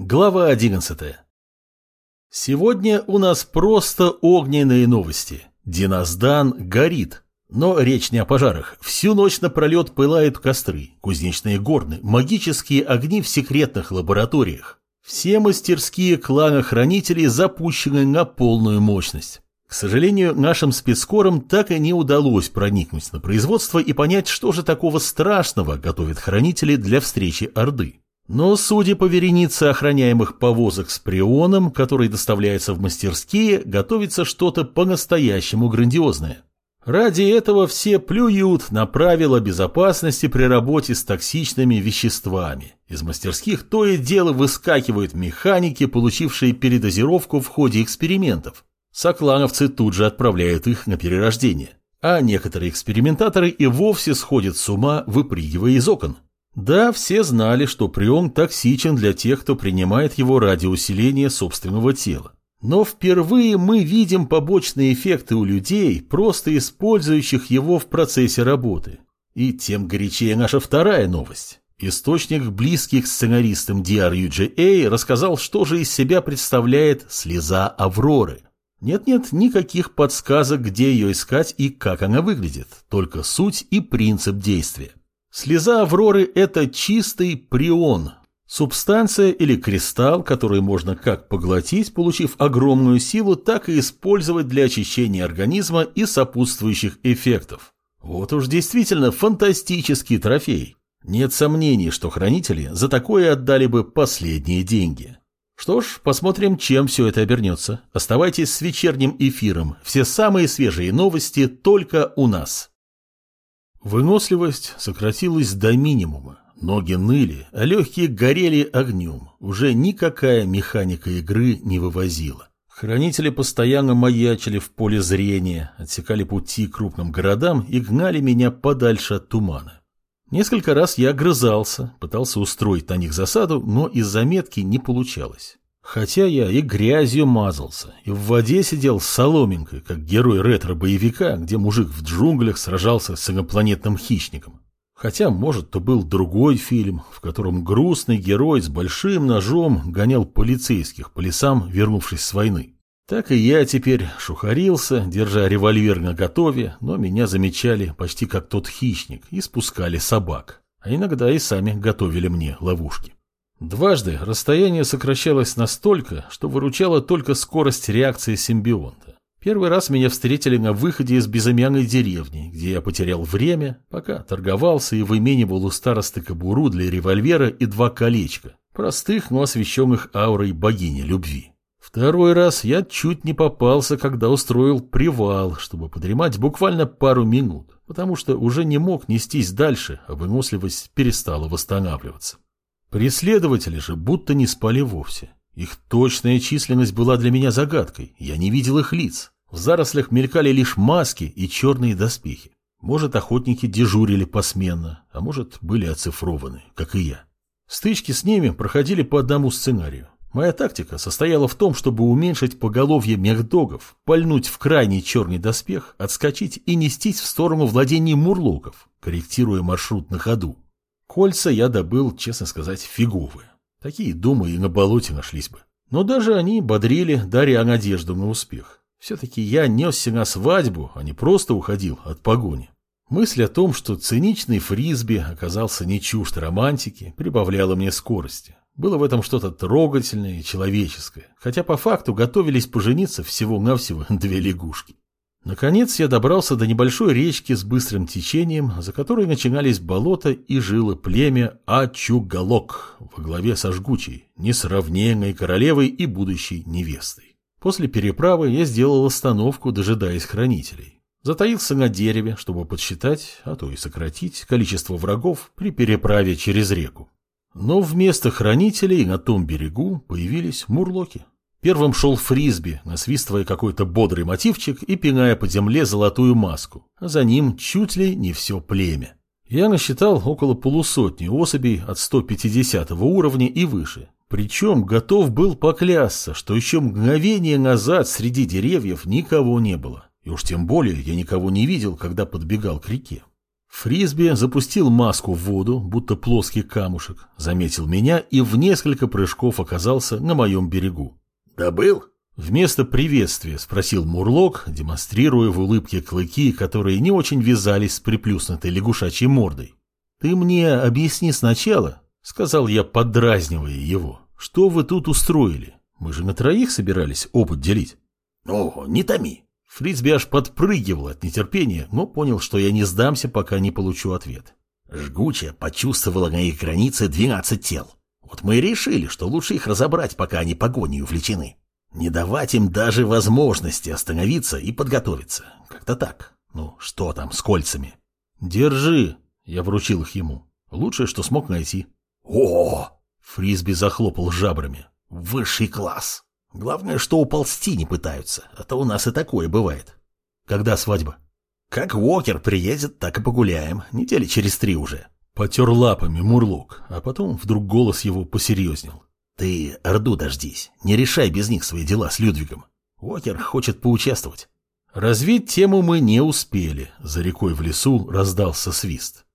Глава 11. Сегодня у нас просто огненные новости. Диноздан горит. Но речь не о пожарах. Всю ночь напролет пылают костры, кузнечные горны, магические огни в секретных лабораториях. Все мастерские клана хранителей запущены на полную мощность. К сожалению, нашим спецкорам так и не удалось проникнуть на производство и понять, что же такого страшного готовят хранители для встречи Орды. Но, судя по веренице охраняемых повозок с прионом, который доставляется в мастерские, готовится что-то по-настоящему грандиозное. Ради этого все плюют на правила безопасности при работе с токсичными веществами. Из мастерских то и дело выскакивают механики, получившие передозировку в ходе экспериментов. Соклановцы тут же отправляют их на перерождение. А некоторые экспериментаторы и вовсе сходят с ума, выпрыгивая из окон. Да, все знали, что прием токсичен для тех, кто принимает его ради усиления собственного тела. Но впервые мы видим побочные эффекты у людей, просто использующих его в процессе работы. И тем горячее наша вторая новость. Источник, близкий к сценаристам DRUGA, рассказал, что же из себя представляет слеза Авроры. Нет-нет, никаких подсказок, где ее искать и как она выглядит, только суть и принцип действия. Слеза Авроры – это чистый прион, субстанция или кристалл, который можно как поглотить, получив огромную силу, так и использовать для очищения организма и сопутствующих эффектов. Вот уж действительно фантастический трофей. Нет сомнений, что хранители за такое отдали бы последние деньги. Что ж, посмотрим, чем все это обернется. Оставайтесь с вечерним эфиром. Все самые свежие новости только у нас. Выносливость сократилась до минимума. Ноги ныли, а легкие горели огнем. Уже никакая механика игры не вывозила. Хранители постоянно маячили в поле зрения, отсекали пути к крупным городам и гнали меня подальше от тумана. Несколько раз я огрызался, пытался устроить на них засаду, но из заметки не получалось. Хотя я и грязью мазался, и в воде сидел с соломинкой, как герой ретро-боевика, где мужик в джунглях сражался с инопланетным хищником. Хотя, может, то был другой фильм, в котором грустный герой с большим ножом гонял полицейских по лесам, вернувшись с войны. Так и я теперь шухарился, держа револьвер на готове, но меня замечали почти как тот хищник и спускали собак, а иногда и сами готовили мне ловушки. Дважды расстояние сокращалось настолько, что выручала только скорость реакции симбионта. Первый раз меня встретили на выходе из безымянной деревни, где я потерял время, пока торговался и выменивал у старосты кобуру для револьвера и два колечка, простых, но освещенных аурой богини любви. Второй раз я чуть не попался, когда устроил привал, чтобы подремать буквально пару минут, потому что уже не мог нестись дальше, а выносливость перестала восстанавливаться. Преследователи же будто не спали вовсе. Их точная численность была для меня загадкой, я не видел их лиц. В зарослях мелькали лишь маски и черные доспехи. Может, охотники дежурили посменно, а может, были оцифрованы, как и я. Стычки с ними проходили по одному сценарию. Моя тактика состояла в том, чтобы уменьшить поголовье мехдогов, пальнуть в крайний черный доспех, отскочить и нестись в сторону владений мурлоков, корректируя маршрут на ходу. Кольца я добыл, честно сказать, фиговые. Такие, думаю, и на болоте нашлись бы. Но даже они бодрили, даря надежду на успех. Все-таки я несся на свадьбу, а не просто уходил от погони. Мысль о том, что циничный фрисби оказался не чужд романтики, прибавляла мне скорости. Было в этом что-то трогательное и человеческое, хотя по факту готовились пожениться всего-навсего две лягушки. Наконец я добрался до небольшой речки с быстрым течением, за которой начинались болота и жило племя Ачугалок во главе со жгучей, несравненной королевой и будущей невестой. После переправы я сделал остановку, дожидаясь хранителей. Затаился на дереве, чтобы подсчитать, а то и сократить количество врагов при переправе через реку. Но вместо хранителей на том берегу появились мурлоки. Первым шел фрисби, насвистывая какой-то бодрый мотивчик и пиная по земле золотую маску, а за ним чуть ли не все племя. Я насчитал около полусотни особей от 150 уровня и выше. Причем готов был поклясться, что еще мгновение назад среди деревьев никого не было. И уж тем более я никого не видел, когда подбегал к реке. Фрисби запустил маску в воду, будто плоский камушек, заметил меня и в несколько прыжков оказался на моем берегу. «Добыл?» Вместо приветствия спросил Мурлок, демонстрируя в улыбке клыки, которые не очень вязались с приплюснутой лягушачьей мордой. «Ты мне объясни сначала», — сказал я, подразнивая его, — «что вы тут устроили? Мы же на троих собирались опыт делить». «О, не томи». Фрисби аж подпрыгивал от нетерпения, но понял, что я не сдамся, пока не получу ответ. Жгучая почувствовала на их границе двенадцать тел. Вот мы и решили, что лучше их разобрать, пока они погоней увлечены. Не давать им даже возможности остановиться и подготовиться. Как-то так. Ну, что там с кольцами? Держи. Я вручил их ему. Лучшее, что смог найти. О! Фрисби захлопал жабрами. Высший класс. Главное, что уползти не пытаются, а то у нас и такое бывает. Когда свадьба? Как Уокер приедет, так и погуляем. Недели через три уже. Потер лапами Мурлок, а потом вдруг голос его посерьезнел. Ты Орду дождись, не решай без них свои дела с Людвигом. Уокер хочет поучаствовать. Развить тему мы не успели. За рекой в лесу раздался свист.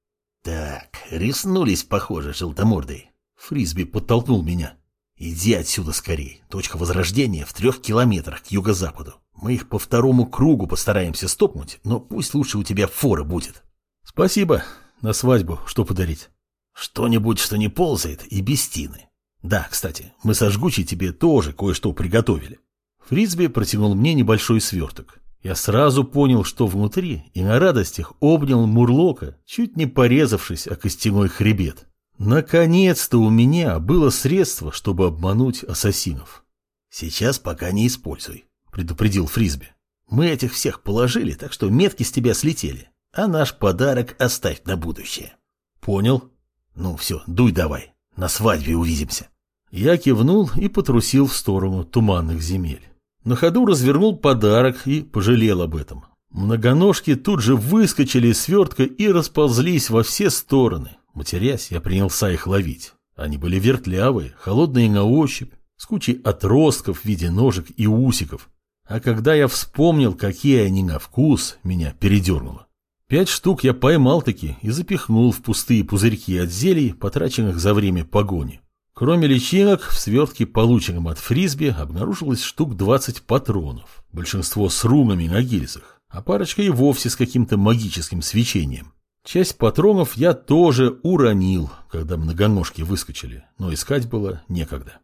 Так, риснулись, похоже, желтомордой. Фрисби подтолкнул меня. Иди отсюда скорей. Точка возрождения в трех километрах к юго-западу. Мы их по второму кругу постараемся стопнуть, но пусть лучше у тебя фора будет. Спасибо. На свадьбу что подарить? Что-нибудь, что не ползает и без тины. Да, кстати, мы со жгучей тебе тоже кое-что приготовили. Фрисби протянул мне небольшой сверток. Я сразу понял, что внутри, и на радостях обнял Мурлока, чуть не порезавшись о костяной хребет. Наконец-то у меня было средство, чтобы обмануть ассасинов. Сейчас пока не используй, предупредил Фрисби. Мы этих всех положили, так что метки с тебя слетели, а наш подарок оставь на будущее. Понял. Ну все, дуй давай, на свадьбе увидимся. Я кивнул и потрусил в сторону туманных земель. На ходу развернул подарок и пожалел об этом. Многоножки тут же выскочили из свертка и расползлись во все стороны. Матерясь, я принялся их ловить. Они были вертлявые, холодные на ощупь, с кучей отростков в виде ножек и усиков. А когда я вспомнил, какие они на вкус, меня передернуло. Пять штук я поймал таки и запихнул в пустые пузырьки от зелий, потраченных за время погони. Кроме личинок, в свертке, полученном от фрисби, обнаружилось штук 20 патронов, большинство с рунами на гильзах, а парочка и вовсе с каким-то магическим свечением. Часть патронов я тоже уронил, когда многоножки выскочили, но искать было некогда.